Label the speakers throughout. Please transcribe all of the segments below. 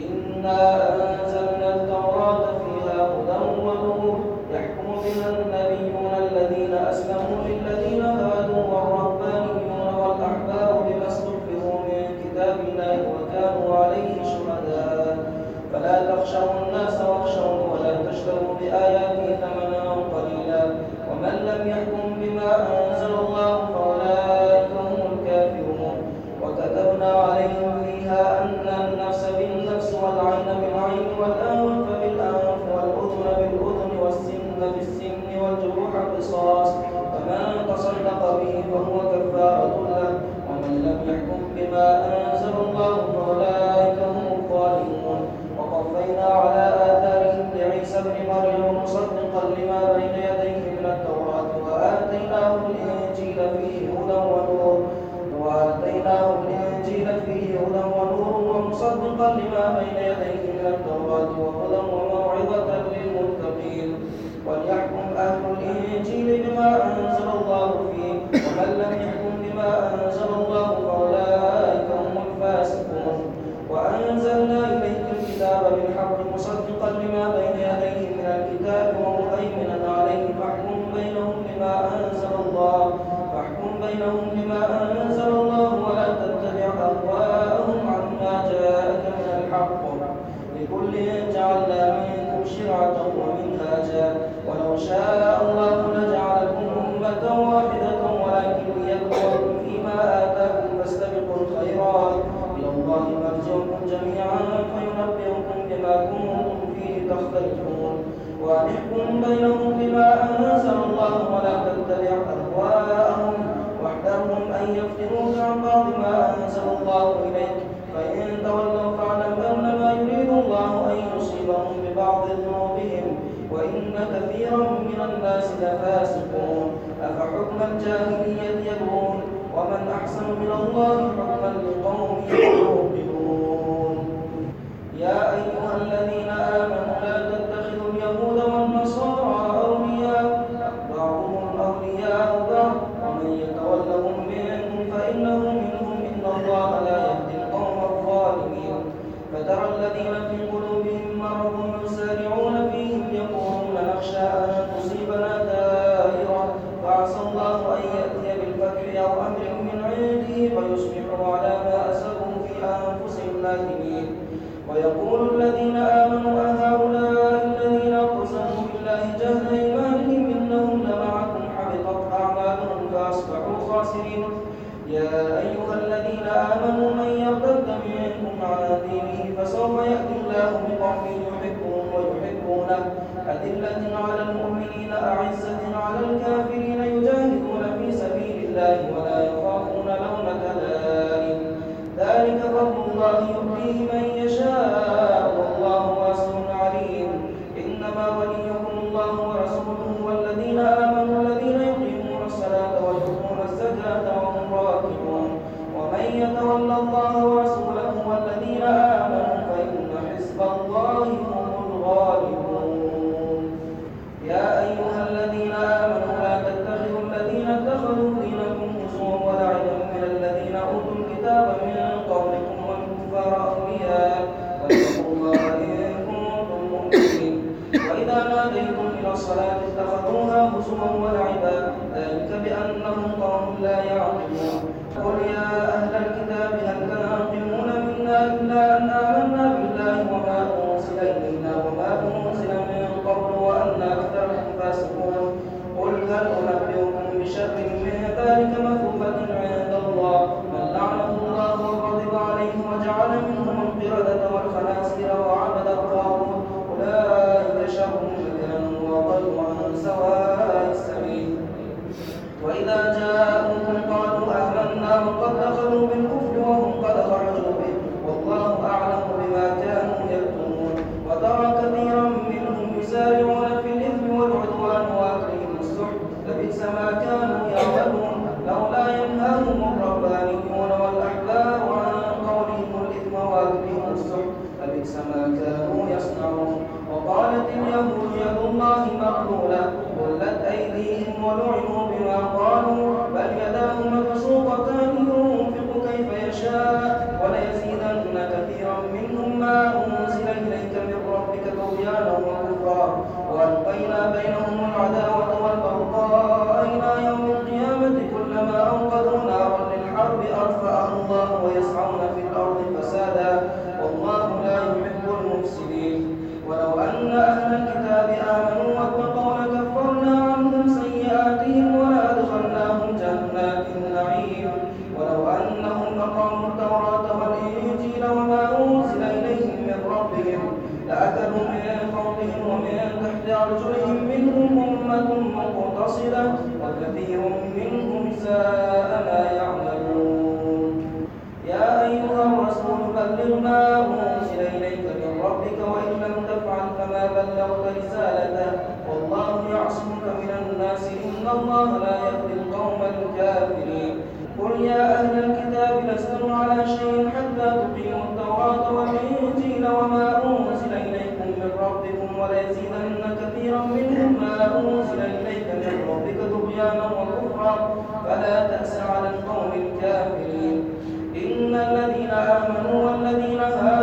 Speaker 1: إنا بما أنزل الله فأولئك هم الظالمون. وقفينا على آثارهم لعيسى بن مريم مصدقا لما بين يديه من التوراة وآتيناه الإنجيل فيه هدى ونور. وآتيناه الإنجيل فيه هدى ونور ومصدقا لما بين يديه من التوراة وهدى وموعظة للمتقين. وليعلم جميعا فينبئكم بما كنتم فيه تختلفون. وأحكم بينهم بما أنزل الله ولا تتبع أهواءهم. واحذرهم أن يفتنوك عن بعض ما أنزل الله إليك. فإن تولوا فاعلم أنما يريد الله أن يصيبهم ببعض ذنوبهم. وإن كثيرا من الناس لفاسقون. أفحكم الجاهلية يبغون؟ ومن أحسن من الله حكما لقوم يبغون ويقول الذين آمنوا أهؤلاء الذين قسموا بالله جهد إيمانهم إنهم لمعكم حبطت أعمالهم فأصبحوا خاسرين. يا أيها الذين آمنوا من يرتد منكم على دينه فسوف يأتي الله بقوم يحبهم ويحبونه. أدلة على المؤمنين أعزة على الكافرين يجاهدون في سبيل الله اتخذوها هزوا ولعبا ذلك بأنهم قوم لا يعقلون. قل يا أهل الكتاب هل تناقمون منا إلا أن آمنا بالله وما أنزل إلينا وما أنزل من قبل وأن أكثرهم فاسقون قل هل أنبئكم بشر من ذلك مثوبة عند الله؟ إذا جاءوكم قالوا آمنا وقد دخلوا بالكفر وهم قد خرجوا به. والله بأرجلهم منهم أمة مقتصدة وكثير منهم ساء ما يعملون. يا أيها الرسول بلغ ما أنزل إليك من ربك وإن لم تفعل فما بلغت رسالته والله يعصمك من الناس إن الله لا يهدي القوم الكافرين. قل يا أهل الكتاب لستم على شيء حتى تقيموا التوراة والإنجيل وما أنزل إليكم من ربكم وليزيدن كثيرا منهم ما أنزل إليك من ربك طغيانا وكفرا فلا تأس على القوم الكافرين. إن الذين آمنوا والذين هادوا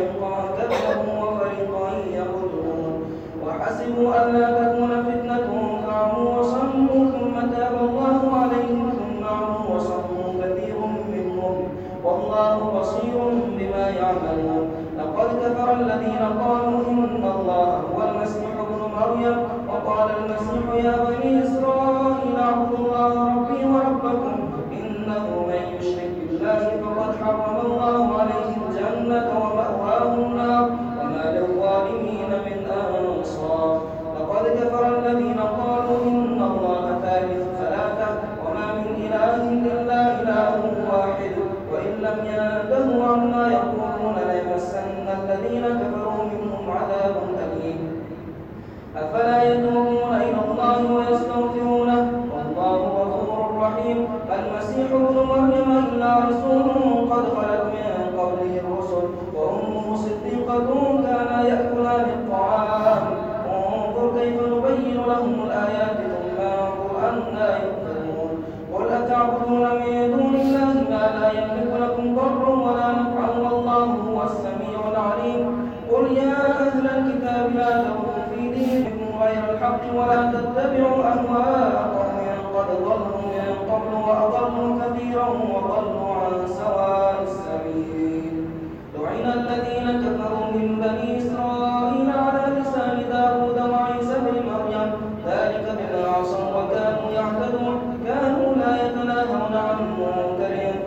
Speaker 1: فريقا كذبوا وفريقا يقتلون. وحسبوا ألا تكون فتنة فعموا وصموا ثم تاب الله عليهم ثم عموا وصموا كثير منهم. والله بصير بما يعملون. لقد كفر الذين قالوا إن الله هو المسيح ابن مريم. وقال المسيح يا بني إسرائيل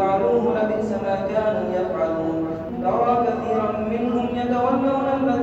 Speaker 1: فعلوه لبئس ما كانوا يفعلون. ترى كثيرا منهم يتولون الذين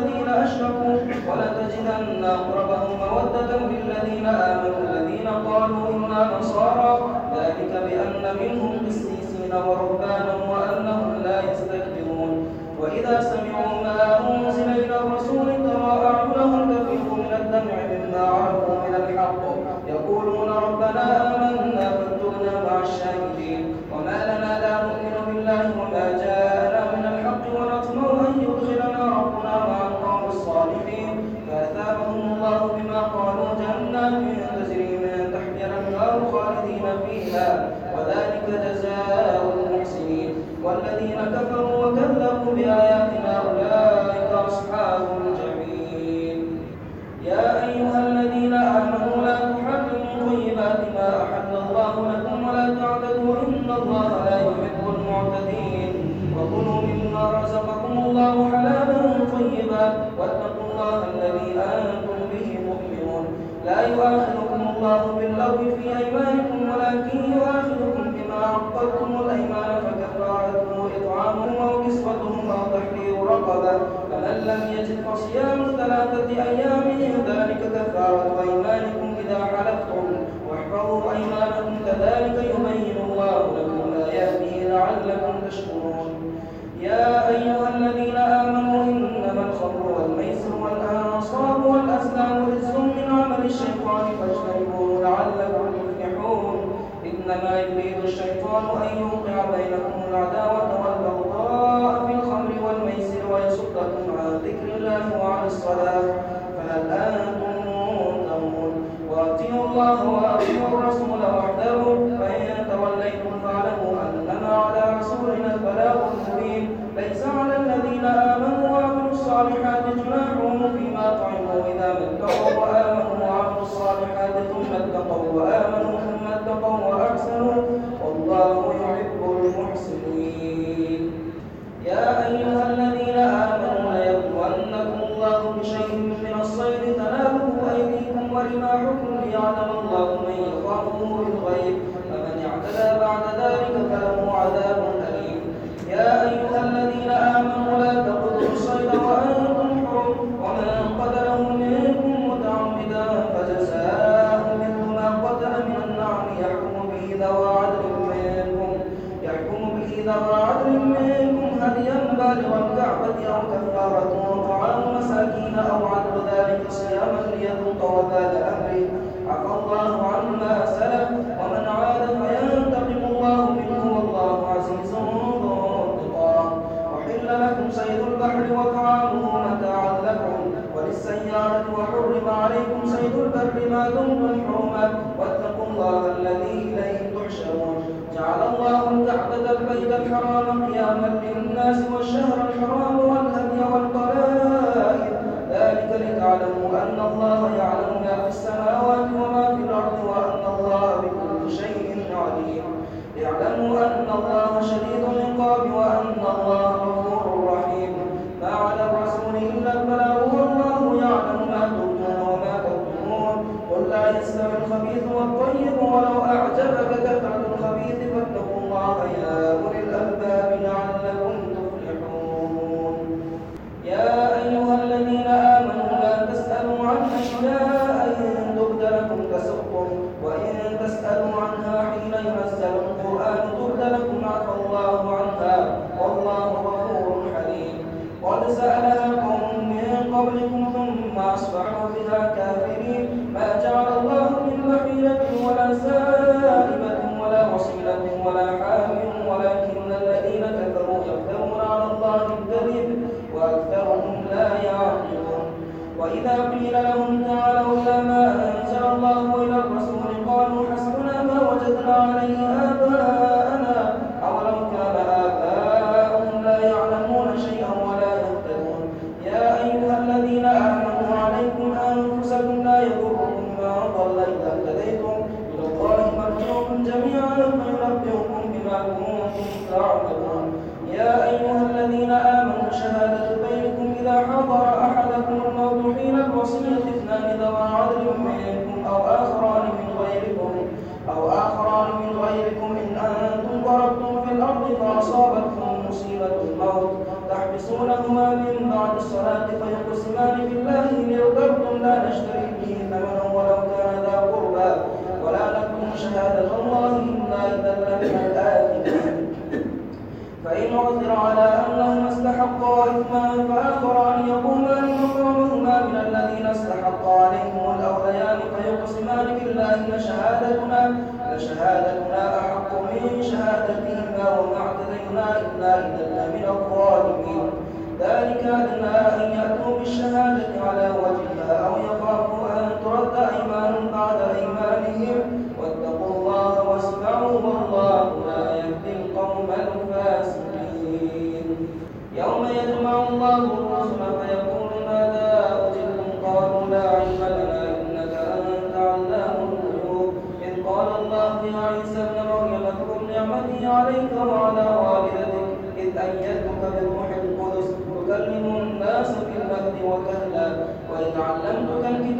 Speaker 1: والذين أشركوا ولتجدن أقربهم مودة للذين آمنوا الذين قالوا إنا نصارى. ذلك بأن منهم قسيسين ورهبانا وأنهم لا يستكبرون. وإذا سمعوا ما أنزل إلى الرسول ترى أعينهم تفيض من الدمع مما عرفوا من الحق. يقولون ربنا آمنا فاكتبنا مع الشاهدين. وما لنا لا نؤمن بالله وما جاءنا من الحق ونطمع أن يدخلنا ربنا مع القوم الصالحين فأثابهم قالوا جنات تجري من تحتها الأنهار خالدين فيها وذلك جزاء المحسنين. والذين كفروا وكذبوا بآياتنا أولئك أصحاب الجحيم. يا أيها الذين آمنوا لا تحرموا طيبات ما أحل الله لكم ولا تعتدوا إن الله لا يحب المعتدين. وكلوا مما رزقكم الله حلالا طيبا واتقوا الله الذي مؤمنون لا يؤاخذكم الله باللغو في أيمانكم ولكن يؤاخذكم بما عقدتم الأيمان فكفارته إطعامهم أو كسوتهم أو تحرير رقبة. فمن لم يجد فصيام ثلاثة أيام ذلك كفارة أيمانكم إذا حلفتم. واحفظوا أيمانكم كذلك يبين الله لكم آياته لعلكم تشكرون. يا أيها الذين آمنوا إنما الخمر والميسر والأنصاب والأزلام رجس من عمل الشيطان فاجتنبوه لعلكم تفلحون إنما يريد الشيطان أن يوقع بينكم العداوة والبغضاء في الخمر والميسر ويصدكم عن ذكر الله وعن الصلاة. فهل الله وأطيعوا الرسول واحذروا فإن توليتم فاعلموا أنما على رسولنا البلاغ المبين. ليس على الذين آمنوا وعملوا الصالحات جناح فيما طعموا إذا ما اتقوا وآمنوا وعملوا الصالحات ثم اتقوا وآمنوا ليعلم الله من يخافه بالغيب يعلم ما في السماوات وما في الأرض وأن الله بكل شيء عليم. اعلموا أن الله شديد لكم عفى الله عنها والله غفور حليم. قد سألها قوم من قبلكم ثم أصبحوا بها كافرين. ما جعل الله من بحيرة ولا سائبة ولا وصيلة ولا حام ولكن الذين كفروا يفترون على الله الكذب وأكثرهم لا يعقلون. وإذا قيل لهم تعالوا إلى ما أنزل الله إلى الرسول قالوا حسبنا ما وجدنا عليه آباءنا تحبسونهما من بعد الصلاة فيقسمان بالله إن ارتبتم لا نشتري به ثمنا ولو كان ذا قربى. ولا نكتم شهادة الله إنا إذا الآثمين فإن عثر على أنهما استحقا إثما فآخران يقومان مقامهما من الذين استحق عليهم الأوليان فيقسمان بالله لشهادتنا لشهادتنا أحق من شهادتهما وما اعتدينا إلا إذا ذلك أدنى أن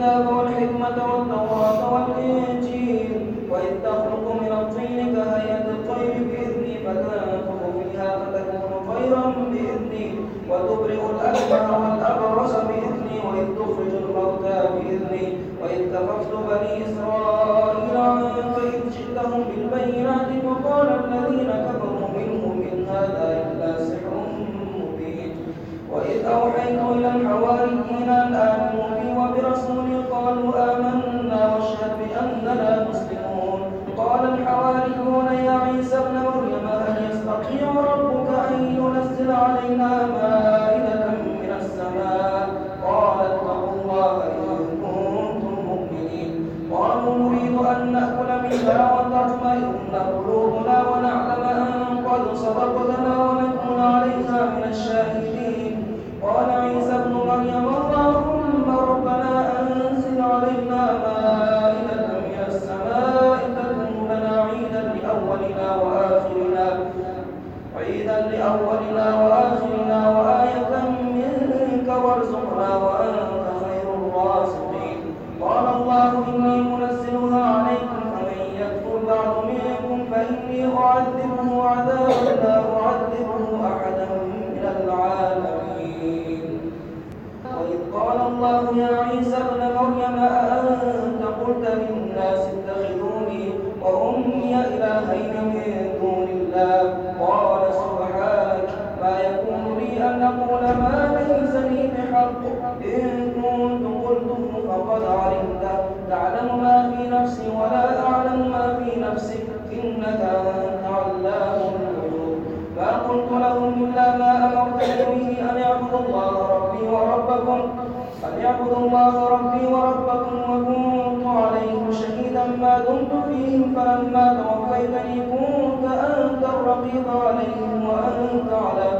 Speaker 1: الكتاب والحكمة والتوراة والإنجيل وإذ تخلق من الطين كهيئة الطير بإذني فتنفخ فيها فتكون طيرا بإذني وتبرئ الأكمه وآخرنا. وإذا لأولنا وآخرنا بحق إن كنت قلته فقد علمت تعلم ما في نفسي ولا أعلم ما في نفسك إنك أنت علام الغيوب ما قلت لهم إلا ما أمرتني به أن يعبدوا الله ربي وربكم أن يعبدوا الله ربي وربكم وكنت عليهم شهيدا ما دمت فيهم فلما توفيتني كنت أنت الرقيب عليهم وأنت على